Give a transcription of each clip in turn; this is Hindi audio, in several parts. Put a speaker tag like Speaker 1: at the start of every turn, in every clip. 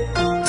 Speaker 1: मेरी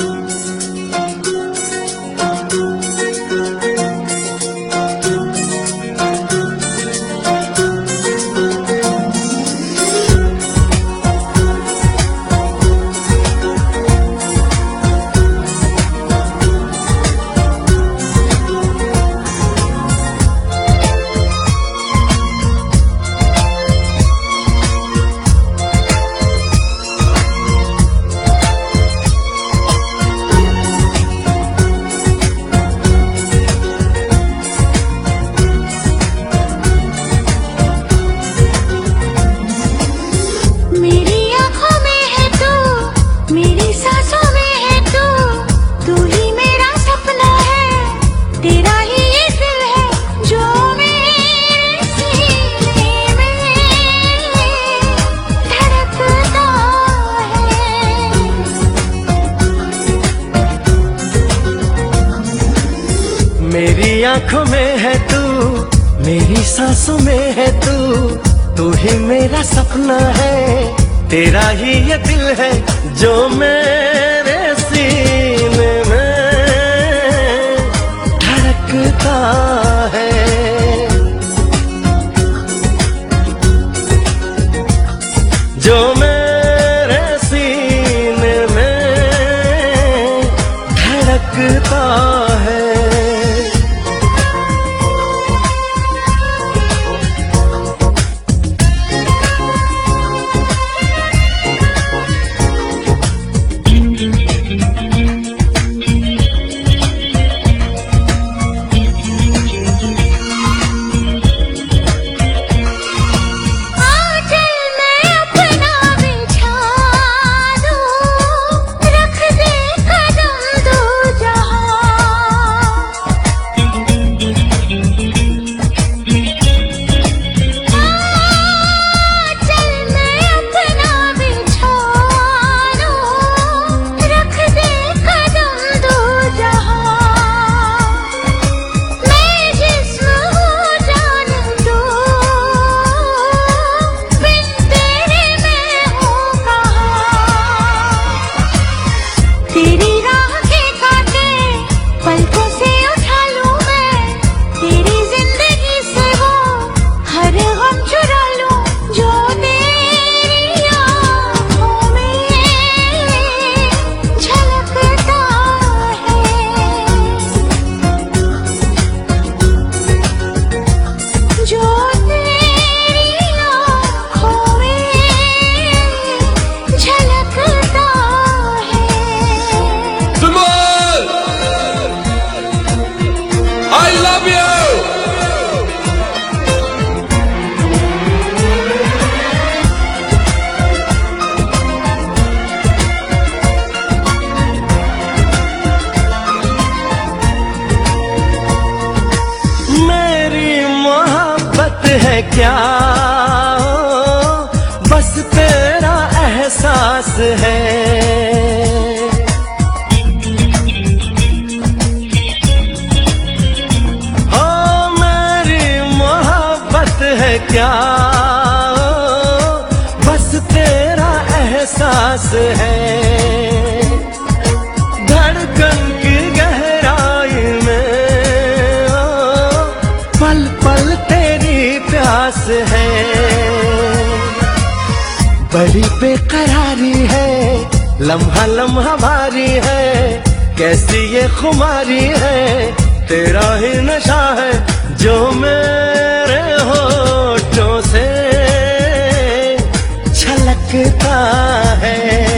Speaker 1: मेरी
Speaker 2: आँखों में है तू, मेरी सांसों में है तू। तू ही मेरा सपना है, तेरा ही ये दिल है जो मेरे सीने में धड़कता है। जो मेरे सीने में धड़कता है।
Speaker 1: है
Speaker 2: क्या? बस तेरा एहसास है। हो मेरी मोहब्बत है क्या? बस तेरा एहसास है। प्यास है। बड़ी बेकरारी है, लम्हा लम्हा भारी है, कैसी ये खुमारी है, तेरा ही नशा है जो मेरे होठों से छलकता है।